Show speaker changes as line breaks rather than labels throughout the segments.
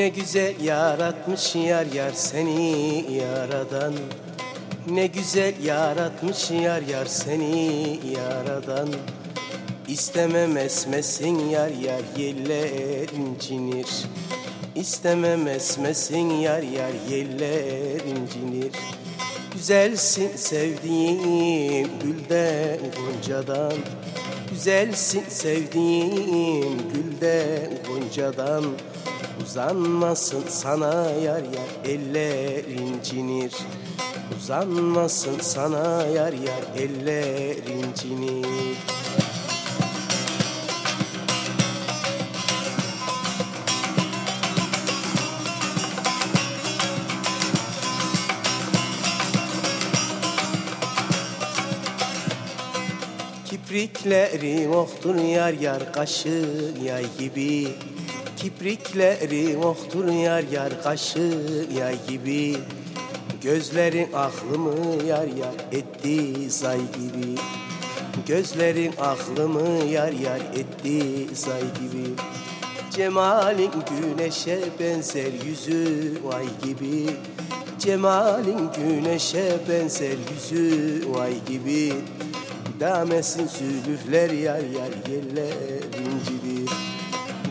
Ne güzel yaratmış yar yar seni yaradan. Ne güzel yaratmış yar yar seni yaradan. İstemem esmesin yar yar yeller incinir İstemem esmesin yar yar yeller incinir Güzelsin sevdiğim gülden goncadan Güzelsin sevdiğim gülden goncadan. Uzanmasın sana yar yar eller incinir Uzanmasın sana yar yar eller incinir Kiprikleri oktur yar yar kaşı yay gibi. Kiprikleri oktur yar yar kaşı yay gibi. Gözlerin aklımı yar yar etti say gibi. Gözlerin aklımı yar yar etti say gibi. Cemalin güneşe benzer yüzü vay gibi. Cemalin güneşe benzer yüzü vay gibi Damesin sülüfler yar yar yeller incidir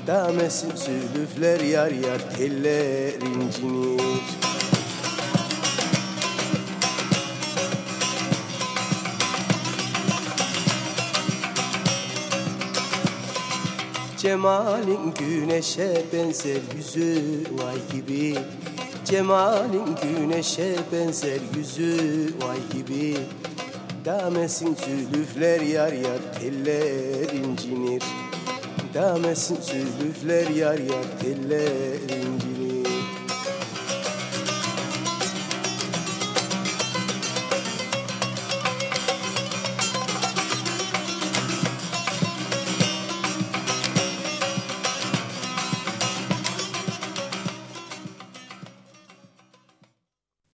Damesin sülüfler yar yar teller incinir Cemalin güneşe benzer yüzü vay gibi. Cemalin güneşe benzer yüzü vay gibi Damesin zülüfler yar yar teller incinir. Damesin zülüfler yar yar teller incinir